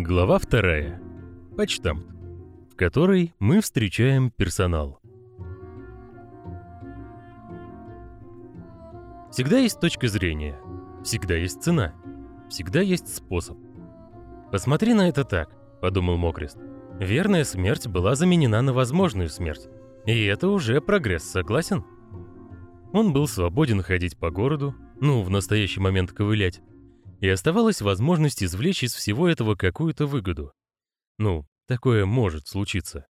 Глава вторая. Почтамт, в которой мы встречаем персонал. Всегда есть точка зрения, всегда есть цена, всегда есть способ. «Посмотри на это так», — подумал Мокрест. «Верная смерть была заменена на возможную смерть. И это уже прогресс, согласен?» Он был свободен ходить по городу, ну, в настоящий момент ковылять, и оставалась возможность извлечь из всего этого какую-то выгоду. Ну, такое может случиться.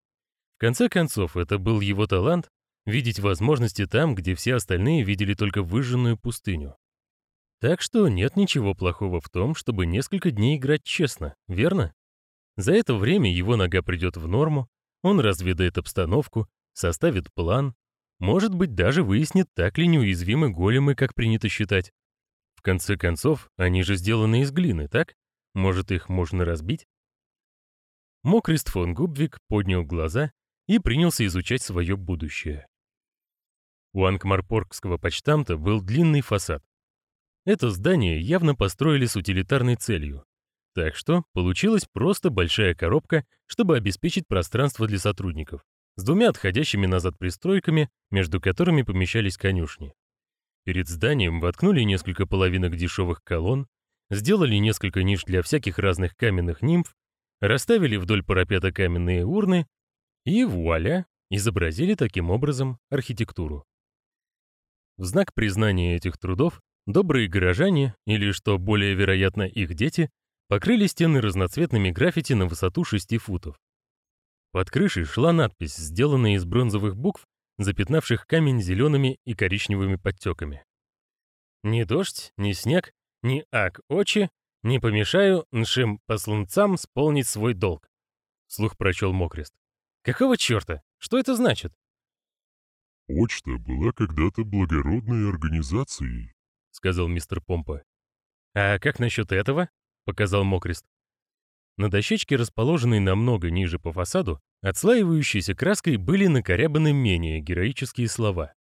В конце концов, это был его талант видеть возможности там, где все остальные видели только выжженную пустыню. Так что нет ничего плохого в том, чтобы несколько дней играть честно, верно? За это время его нога придет в норму, он разведает обстановку, составит план, может быть, даже выяснит, так ли неуязвимы големы, как принято считать. Конце концов, они же сделаны из глины, так? Может, их можно разбить? Мокрист фон Губвик поднял глаза и принялся изучать свое будущее. У Анкмарпоргского почтамта был длинный фасад. Это здание явно построили с утилитарной целью. Так что получилась просто большая коробка, чтобы обеспечить пространство для сотрудников с двумя отходящими назад пристройками, между которыми помещались конюшни. Перед зданием воткнули несколько половинок дешевых колонн, сделали несколько ниш для всяких разных каменных нимф, расставили вдоль парапета каменные урны и, вуаля, изобразили таким образом архитектуру. В знак признания этих трудов добрые горожане, или, что более вероятно, их дети, покрыли стены разноцветными граффити на высоту 6 футов. Под крышей шла надпись, сделанная из бронзовых букв, запятнавших камень зелеными и коричневыми подтеками. «Ни дождь, ни снег, ни ак очи не помешаю нашим посланцам исполнить свой долг», — слух прочел Мокрест. «Какого черта? Что это значит?» «Почта была когда-то благородной организацией», — сказал мистер Помпа. «А как насчет этого?» — показал Мокрест. На дощечке, расположенной намного ниже по фасаду, отслаивающейся краской были накорябаны менее героические слова.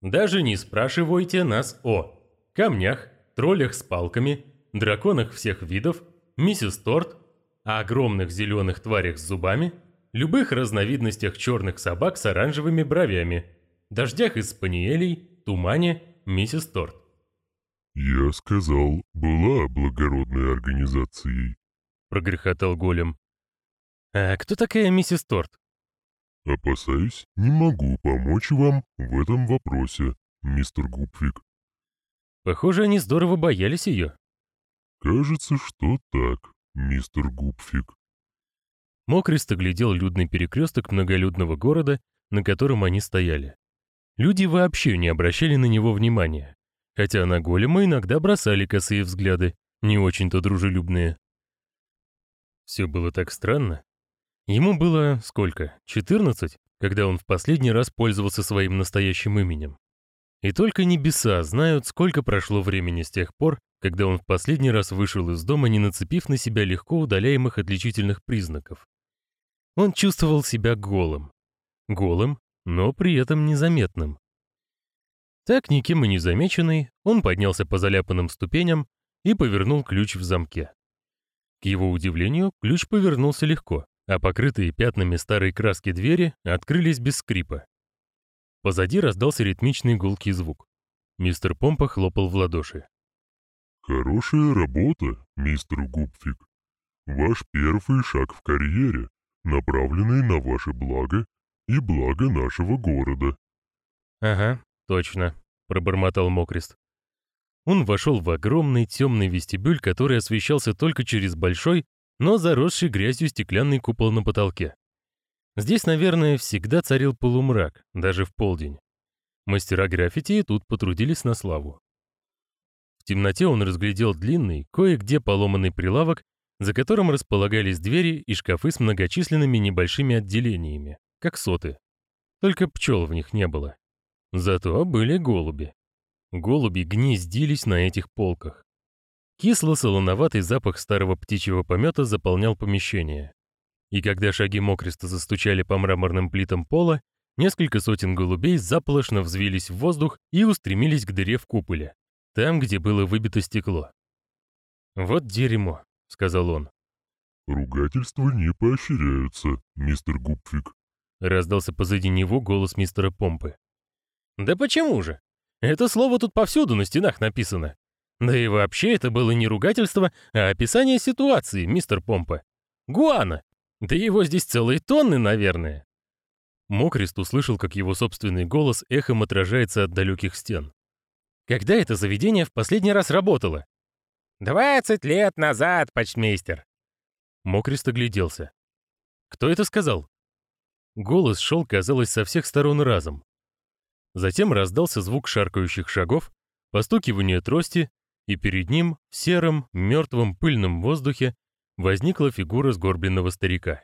«Даже не спрашивайте нас о камнях, троллях с палками, драконах всех видов, миссис Торт, о огромных зеленых тварях с зубами, любых разновидностях черных собак с оранжевыми бровями, дождях из спаниелей, тумане, миссис Торт». «Я сказал, была благородной организацией», — прогрохотал голем. «А кто такая миссис Торт?» «Опасаюсь, не могу помочь вам в этом вопросе, мистер Гупфик». «Похоже, они здорово боялись ее». «Кажется, что так, мистер Гупфик». Мокрист оглядел людный перекресток многолюдного города, на котором они стояли. Люди вообще не обращали на него внимания, хотя на голема иногда бросали косые взгляды, не очень-то дружелюбные. Все было так странно. Ему было сколько? 14, когда он в последний раз пользовался своим настоящим именем. И только небеса знают, сколько прошло времени с тех пор, когда он в последний раз вышел из дома, не нацепив на себя легко удаляемых отличительных признаков. Он чувствовал себя голым. Голым, но при этом незаметным. Так, никем и не замеченный, он поднялся по заляпанным ступеням и повернул ключ в замке. К его удивлению, ключ повернулся легко, а покрытые пятнами старой краски двери открылись без скрипа. Позади раздался ритмичный гулкий звук. Мистер Помпа хлопал в ладоши. «Хорошая работа, мистер Гупфик. Ваш первый шаг в карьере, направленный на ваше благо и благо нашего города». «Ага, точно», — пробормотал Мокрест. Он вошел в огромный темный вестибюль, который освещался только через большой, но заросший грязью стеклянный купол на потолке. Здесь, наверное, всегда царил полумрак, даже в полдень. Мастера граффити тут потрудились на славу. В темноте он разглядел длинный, кое-где поломанный прилавок, за которым располагались двери и шкафы с многочисленными небольшими отделениями, как соты. Только пчел в них не было. Зато были голуби. Голуби гнездились на этих полках. Кисло-солоноватый запах старого птичьего помета заполнял помещение. И когда шаги Мокриста застучали по мраморным плитам пола, несколько сотен голубей заполошно взвились в воздух и устремились к дыре в куполе, там, где было выбито стекло. «Вот дерьмо», — сказал он. Ругательства не поощряются, мистер Гупфик. Раздался позади него голос мистера Помпы. Да почему же? Это слово тут повсюду на стенах написано. Да и вообще это было не ругательство, а описание ситуации, мистер Помпа. Гуана. Да его здесь целые тонны, наверное. Мокрест услышал, как его собственный голос эхом отражается от далеких стен. Когда это заведение в последний раз работало? «Двадцать лет назад, почтмейстер!» Мокрест огляделся. «Кто это сказал?» Голос шел, казалось, со всех сторон разом. Затем раздался звук шаркающих шагов, постукивание трости, и перед ним, в сером, мертвом пыльном воздухе, возникла фигура сгорбленного старика.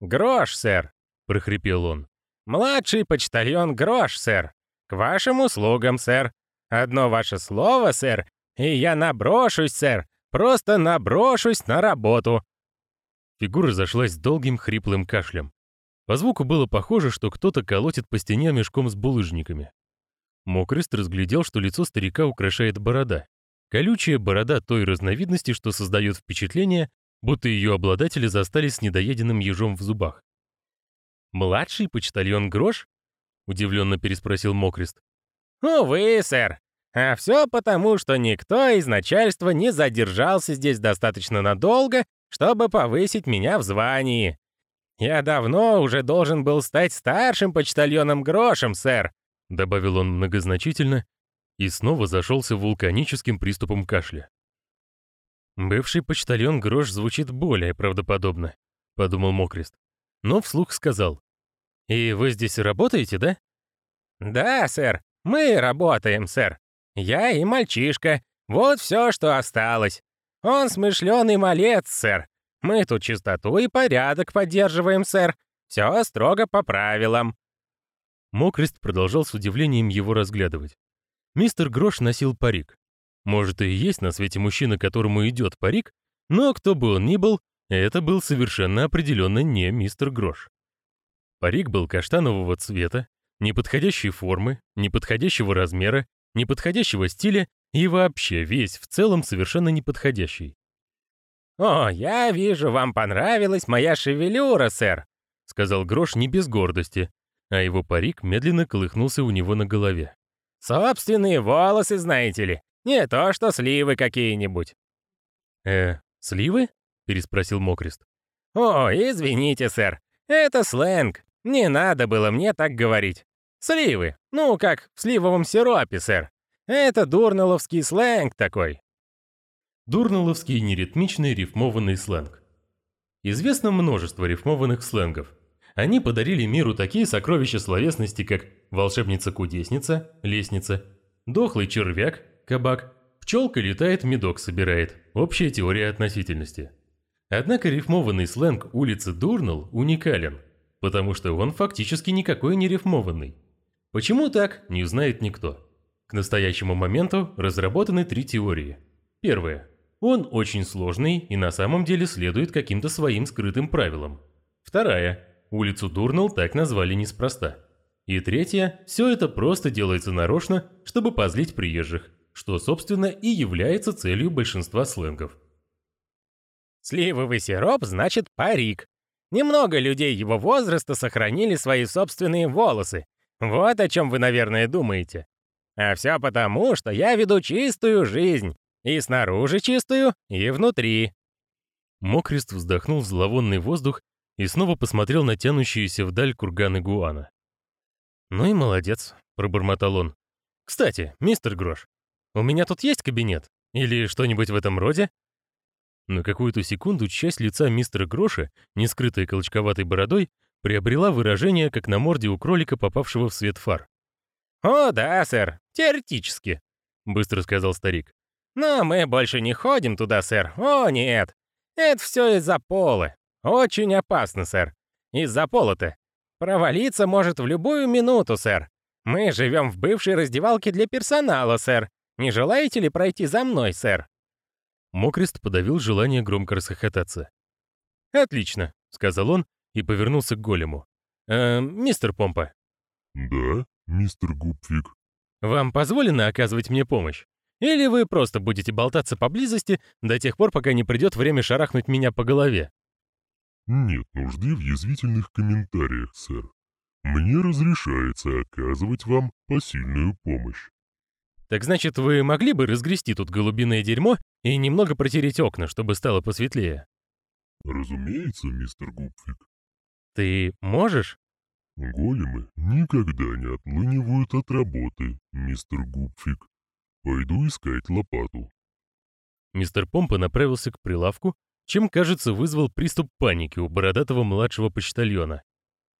«Грош, сэр!» — прохрипел он. «Младший почтальон Грош, сэр! К вашим услугам, сэр! Одно ваше слово, сэр, и я наброшусь, сэр, просто наброшусь на работу!» Фигура зашлась долгим хриплым кашлем. По звуку было похоже, что кто-то колотит по стене мешком с булыжниками. Мокрест разглядел, что лицо старика украшает борода. Колючая борода той разновидности, что создает впечатление, будто ее обладатели застались с недоеденным ежом в зубах. «Младший почтальон Грош?» — удивленно переспросил Мокрест. «Увы, сэр. А все потому, что никто из начальства не задержался здесь достаточно надолго, чтобы повысить меня в звании. Я давно уже должен был стать старшим почтальоном Грошем, сэр», — добавил он многозначительно и снова зашелся вулканическим приступом кашля. «Бывший почтальон Грош звучит более правдоподобно», — подумал Мокрест. Но вслух сказал. «И вы здесь работаете, да?» «Да, сэр, мы работаем, сэр. Я и мальчишка. Вот все, что осталось. Он смышленый малец, сэр. Мы тут чистоту и порядок поддерживаем, сэр. Все строго по правилам». Мокрест продолжал с удивлением его разглядывать. Мистер Грош носил парик. Может, и есть на свете мужчина, которому идет парик, но кто бы он ни был, это был совершенно определенно не мистер Грош. Парик был каштанового цвета, неподходящей формы, неподходящего размера, неподходящего стиля и вообще весь в целом совершенно неподходящий. «О, я вижу, вам понравилась моя шевелюра, сэр», — сказал Грош не без гордости, а его парик медленно колыхнулся у него на голове. Собственные волосы, знаете ли. Не то что сливы какие-нибудь. Э, сливы? переспросил Мокрест. О, извините, сэр. Это сленг. Не надо было мне так говорить. Сливы. Ну, как в сливовом сиропе, сэр. Это дурноловский сленг такой. Дурноловский неритмичный рифмованный сленг. Известно множество рифмованных сленгов. Они подарили миру такие сокровища словесности, как волшебница-кудесница, лестница, дохлый червяк, кабак, пчелка летает, медок собирает, общая теория относительности. Однако рифмованный сленг улицы Дурнелл уникален, потому что он фактически никакой не рифмованный. Почему так, не знает никто. К настоящему моменту разработаны три теории. Первая. Он очень сложный и на самом деле следует каким-то своим скрытым правилам. Вторая. Улицу Дурнелл так назвали неспроста. И третье, все это просто делается нарочно, чтобы позлить приезжих, что, собственно, и является целью большинства сленгов. Сливовый сироп значит парик. Немного людей его возраста сохранили свои собственные волосы. Вот о чем вы, наверное, думаете. А все потому, что я веду чистую жизнь. И снаружи чистую, и внутри. Мокрест вздохнул зловонный воздух и снова посмотрел на тянущиеся вдаль курганы Гуана. «Ну и молодец», — пробормотал он. «Кстати, мистер Грош, у меня тут есть кабинет? Или что-нибудь в этом роде?» На какую-то секунду часть лица мистера Гроша, не скрытая колочковатой бородой, приобрела выражение, как на морде у кролика, попавшего в свет фар. «О, да, сэр, теоретически», — быстро сказал старик. «Но мы больше не ходим туда, сэр. О, нет. Это все из-за пола. Очень опасно, сэр. Из-за пола-то. «Провалиться может в любую минуту, сэр. Мы живем в бывшей раздевалке для персонала, сэр. Не желаете ли пройти за мной, сэр?» Мокрест подавил желание громко расхохотаться. «Отлично», — сказал он и повернулся к голему. «Э, мистер Помпа». «Да, мистер Гупфик». «Вам позволено оказывать мне помощь? Или вы просто будете болтаться поблизости до тех пор, пока не придет время шарахнуть меня по голове?» Нет нужды в язвительных комментариях, сэр. Мне разрешается оказывать вам посильную помощь. Так значит, вы могли бы разгрести тут голубиное дерьмо и немного протереть окна, чтобы стало посветлее? Разумеется, мистер Гупфик. Ты можешь? Големы никогда не отлынивают от работы, мистер Гупфик. Пойду искать лопату. Мистер Помпа направился к прилавку, чем, кажется, вызвал приступ паники у бородатого младшего почтальона.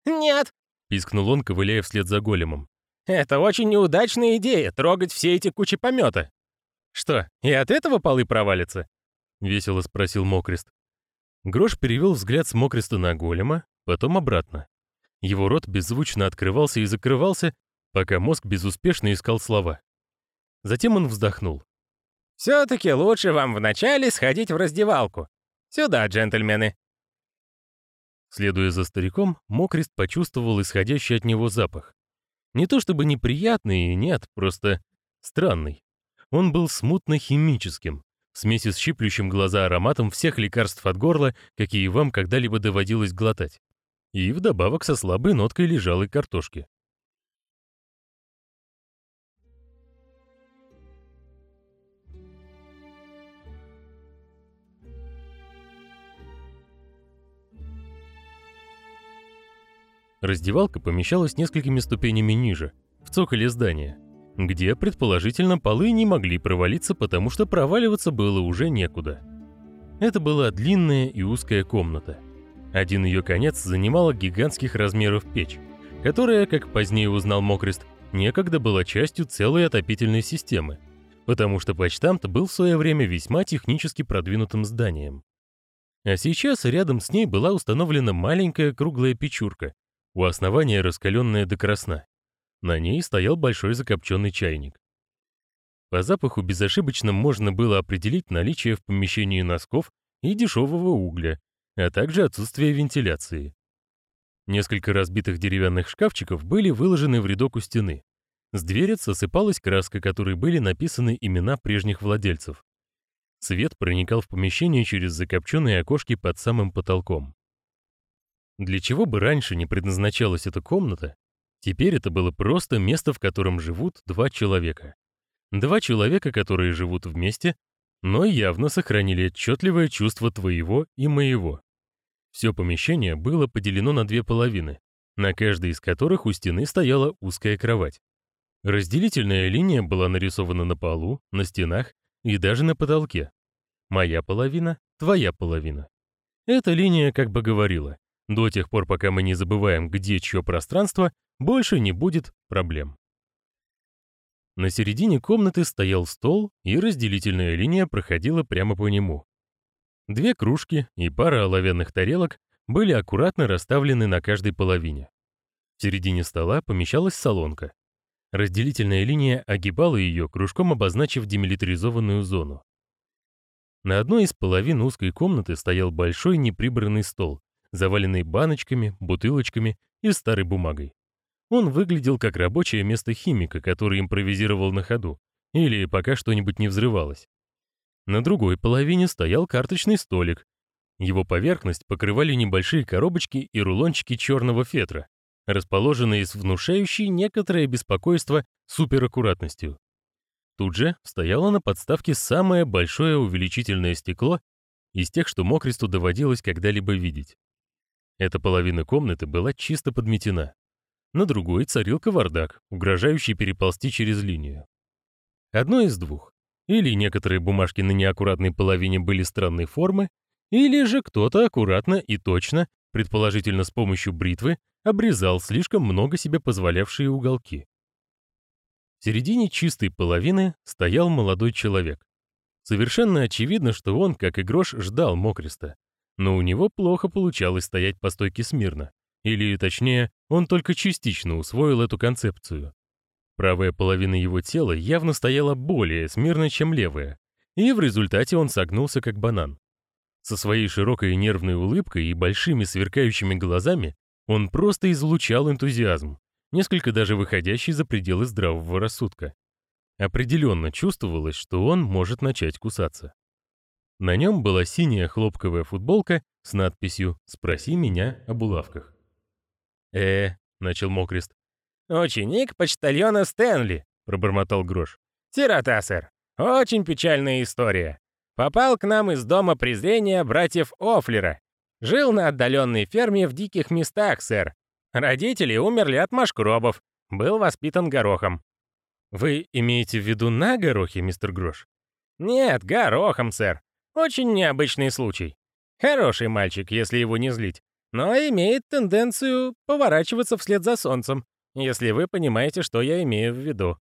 «Нет!» — пискнул он, ковыляя вслед за големом. «Это очень неудачная идея — трогать все эти кучи помета. «Что, и от этого полы провалятся?» — весело спросил Мокрест. Грош перевел взгляд с Мокреста на голема, потом обратно. Его рот беззвучно открывался и закрывался, пока мозг безуспешно искал слова. Затем он вздохнул. «Все-таки лучше вам вначале сходить в раздевалку. Сюда, джентльмены!» Следуя за стариком, Мокрест почувствовал исходящий от него запах. Не то чтобы неприятный, нет, просто странный. Он был смутно-химическим, в смеси с щиплющим глаза ароматом всех лекарств от горла, какие вам когда-либо доводилось глотать. И вдобавок со слабой ноткой лежалой картошки. Раздевалка помещалась несколькими ступенями ниже, в цоколе здания, где, предположительно, полы не могли провалиться, потому что проваливаться было уже некуда. Это была длинная и узкая комната. Один ее конец занимала гигантских размеров печь, которая, как позднее узнал Мокрест, некогда была частью целой отопительной системы, потому что почтамт был в свое время весьма технически продвинутым зданием. А сейчас рядом с ней была установлена маленькая круглая печурка, у основания раскаленная до красна. На ней стоял большой закопченный чайник. По запаху безошибочно можно было определить наличие в помещении носков и дешевого угля, а также отсутствие вентиляции. Несколько разбитых деревянных шкафчиков были выложены в рядок у стены. С дверец осыпалась краска, которой были написаны имена прежних владельцев. Свет проникал в помещение через закопченные окошки под самым потолком. Для чего бы раньше не предназначалась эта комната, теперь это было просто место, в котором живут два человека. Два человека, которые живут вместе, но явно сохранили отчетливое чувство твоего и моего. Все помещение было поделено на две половины, на каждой из которых у стены стояла узкая кровать. Разделительная линия была нарисована на полу, на стенах и даже на потолке. Моя половина, твоя половина. Эта линия как бы говорила, до тех пор, пока мы не забываем, где чье пространство, больше не будет проблем. На середине комнаты стоял стол, и разделительная линия проходила прямо по нему. Две кружки и пара оловянных тарелок были аккуратно расставлены на каждой половине. В середине стола помещалась солонка. Разделительная линия огибала ее, кружком обозначив демилитаризованную зону. На одной из половин узкой комнаты стоял большой неприбранный стол, заваленный баночками, бутылочками и старой бумагой. Он выглядел как рабочее место химика, который импровизировал на ходу, или пока что-нибудь не взрывалось. На другой половине стоял карточный столик. Его поверхность покрывали небольшие коробочки и рулончики черного фетра, расположенные с внушающей некоторое беспокойство супераккуратностью. Тут же стояло на подставке самое большое увеличительное стекло из тех, что Мокресту доводилось когда-либо видеть. Эта половина комнаты была чисто подметена. На другой царил кавардак, угрожающий переползти через линию. Одно из двух. Или некоторые бумажки на неаккуратной половине были странной формы, или же кто-то аккуратно и точно, предположительно с помощью бритвы, обрезал слишком много себе позволявшие уголки. В середине чистой половины стоял молодой человек. Совершенно очевидно, что он, как и Грош, ждал Мокриста, но у него плохо получалось стоять по стойке смирно. Или, точнее, он только частично усвоил эту концепцию. Правая половина его тела явно стояла более смирно, чем левая, и в результате он согнулся как банан. Со своей широкой нервной улыбкой и большими сверкающими глазами он просто излучал энтузиазм, несколько даже выходящий за пределы здравого рассудка. Определенно чувствовалось, что он может начать кусаться. На нем была синяя хлопковая футболка с надписью «Спроси меня о булавках». «Э, — начал Мокрест. «Ученик почтальона Стэнли», — пробормотал Грош. «Сирота, сэр. Очень печальная история. Попал к нам из дома презрения братьев Офлера. Жил на отдаленной ферме в диких местах, сэр. Родители умерли от машкробов. Был воспитан горохом». «Вы имеете в виду на горохе, мистер Грош?» «Нет, горохом, сэр. Очень необычный случай. Хороший мальчик, если его не злить но имеет тенденцию поворачиваться вслед за солнцем, если вы понимаете, что я имею в виду».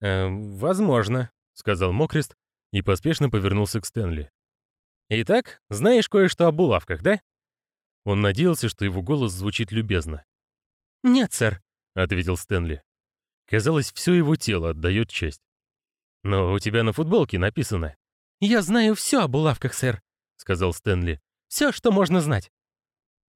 «Э, возможно», — сказал Мокрест и поспешно повернулся к Стэнли. «Итак, знаешь кое-что о булавках, да?» Он надеялся, что его голос звучит любезно. «Нет, сэр», — ответил Стэнли. Казалось, все его тело отдает честь. «Но у тебя на футболке написано». «Я знаю все о булавках, сэр», — сказал Стэнли. «Все, что можно знать».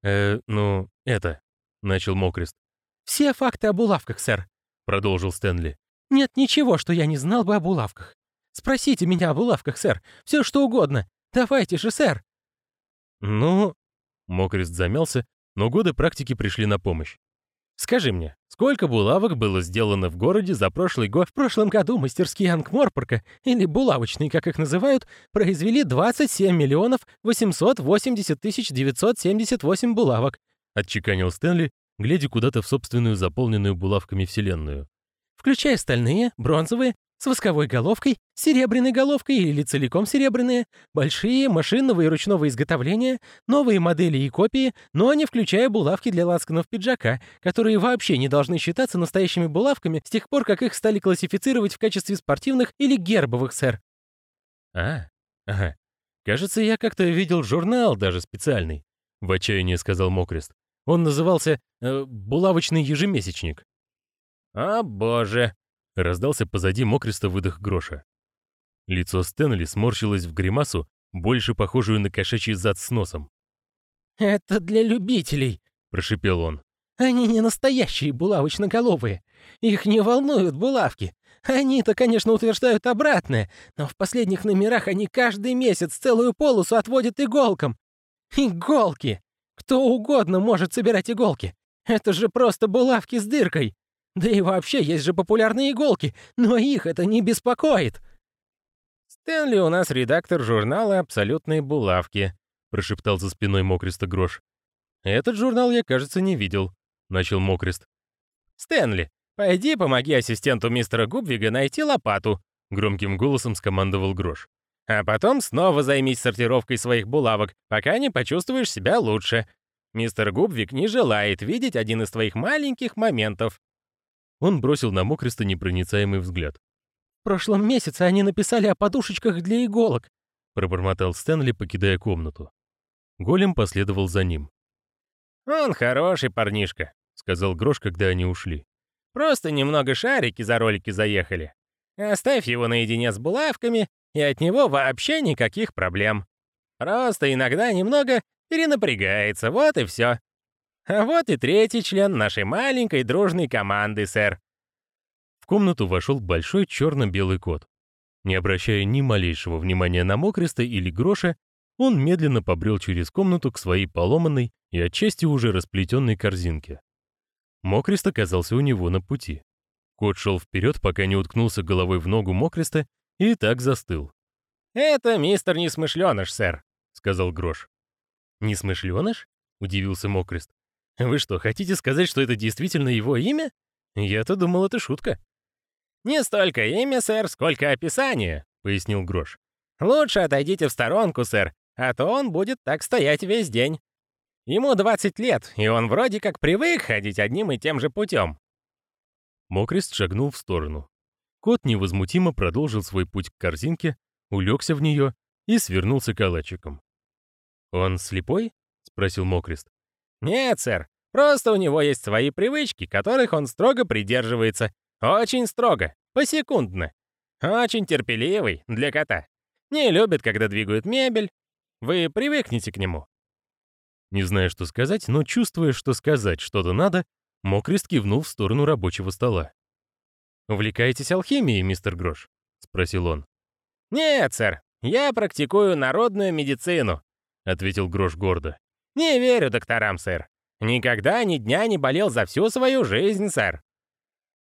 «Э, ну, это...» — начал Мокрест. «Все факты о булавках, сэр», — продолжил Стэнли. «Нет ничего, что я не знал бы о булавках. Спросите меня о булавках, сэр. Все что угодно. Давайте же, сэр». «Ну...» — Мокрест замялся, но годы практики пришли на помощь. «Скажи мне, сколько булавок было сделано в городе за прошлый год?» «В прошлом году мастерские Ангморпорка, или булавочные, как их называют, произвели 27 миллионов 880 тысяч 978 булавок», — отчеканил Стэнли, глядя куда-то в собственную заполненную булавками вселенную. «Включая стальные, бронзовые, с восковой головкой, серебряной головкой или целиком серебряные, большие, машинного и ручного изготовления, новые модели и копии, но не включая булавки для лацканов пиджака, которые вообще не должны считаться настоящими булавками с тех пор, как их стали классифицировать в качестве спортивных или гербовых, сэр. А, ага. Кажется, я как-то видел журнал даже специальный, в отчаянии сказал Мокрест. Он назывался э, «Булавочный ежемесячник». «О, боже!» Раздался позади мокристо выдох гроша. Лицо Стэнли сморщилось в гримасу, больше похожую на кошачий зад с носом. «Это для любителей», — прошипел он. «Они не настоящие булавочноголовые. Их не волнуют булавки. Они-то, конечно, утверждают обратное, но в последних номерах они каждый месяц целую полосу отводят иголкам. Иголки! Кто угодно может собирать иголки. Это же просто булавки с дыркой. Да и вообще, есть же популярные иголки, но их это не беспокоит. «Стэнли у нас редактор журнала «Абсолютные булавки», — прошептал за спиной Мокриста Грош. «Этот журнал я, кажется, не видел», — начал Мокрист. «Стэнли, пойди помоги ассистенту мистера Губвига найти лопату», — громким голосом скомандовал Грош. «А потом снова займись сортировкой своих булавок, пока не почувствуешь себя лучше. Мистер Губвик не желает видеть один из твоих маленьких моментов». Он бросил на Мокриста непроницаемый взгляд. «В прошлом месяце они написали о подушечках для иголок», пробормотал Стэнли, покидая комнату. Голем последовал за ним. «Он хороший парнишка», — сказал Грош, когда они ушли. «Просто немного шарики за ролики заехали. Оставь его наедине с булавками, и от него вообще никаких проблем. Просто иногда немного перенапрягается, вот и все. А вот и третий член нашей маленькой дружной команды, сэр. В комнату вошел большой черно-белый кот. Не обращая ни малейшего внимания на Мокриста или Гроша, он медленно побрел через комнату к своей поломанной и отчасти уже расплетенной корзинке. Мокрист оказался у него на пути. Кот шел вперед, пока не уткнулся головой в ногу Мокриста и так застыл. «Это мистер Несмышленыш, сэр», — сказал Грош. «Несмышленыш?» — удивился Мокрист. Вы что, хотите сказать, что это действительно его имя? Я-то думал, это шутка. Не столько имя, сэр, сколько описание, пояснил Грош. Лучше отойдите в сторонку, сэр, а то он будет так стоять весь день. Ему 20 лет, и он вроде как привык ходить одним и тем же путем. Мокрест шагнул в сторону. Кот невозмутимо продолжил свой путь к корзинке, улегся в нее и свернулся калачиком. «Он слепой?» — спросил Мокрест. «Нет, сэр, просто у него есть свои привычки, которых он строго придерживается. Очень строго, посекундно. Очень терпеливый для кота. Не любит, когда двигают мебель. Вы привыкнете к нему». Не зная, что сказать, но чувствуя, что сказать что-то надо, Мокрист кивнул в сторону рабочего стола. «Увлекаетесь алхимией, мистер Грош?» — спросил он. «Нет, сэр. я практикую народную медицину», — ответил Грош гордо. «Не верю докторам, сэр. Никогда ни дня не болел за всю свою жизнь, сэр».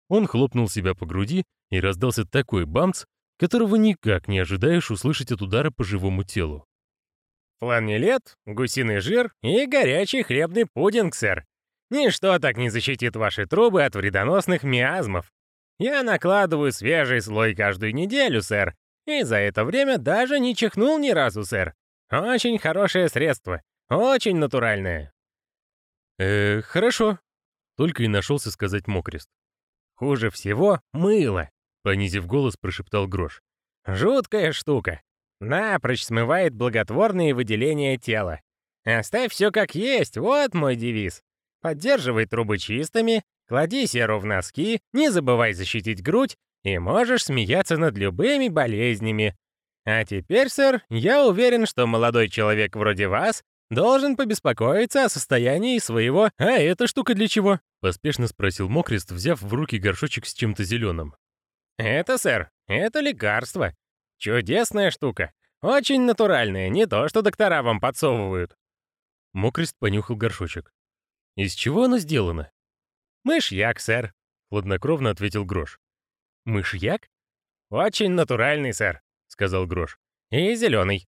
Он хлопнул себя по груди, и раздался такой бамц, которого никак не ожидаешь услышать от удара по живому телу. «Фланелет, гусиный жир и горячий хлебный пудинг, сэр. Ничто так не защитит ваши трубы от вредоносных миазмов. Я накладываю свежий слой каждую неделю, сэр, и за это время даже не чихнул ни разу, сэр. Очень хорошее средство, очень натуральное». «Э, хорошо», — только и нашелся сказать Мокрест. «Хуже всего мыло», — понизив голос, прошептал Грош. «Жуткая штука. Напрочь смывает благотворные выделения тела. Оставь все как есть, вот мой девиз. Поддерживай трубы чистыми, клади серу в носки, не забывай защитить грудь, и можешь смеяться над любыми болезнями. А теперь, сэр, я уверен, что молодой человек вроде вас должен побеспокоиться о состоянии своего... А эта штука для чего? Поспешно спросил Мокрест, взяв в руки горшочек с чем-то зеленым. Это, сэр, это лекарство. Чудесная штука. Очень натуральная, не то, что доктора вам подсовывают. Мокрест понюхал горшочек. Из чего оно сделано? Мышьяк, сэр, хладнокровно ответил Грош. Мышьяк? Очень натуральный, сэр, сказал Грош. И зеленый.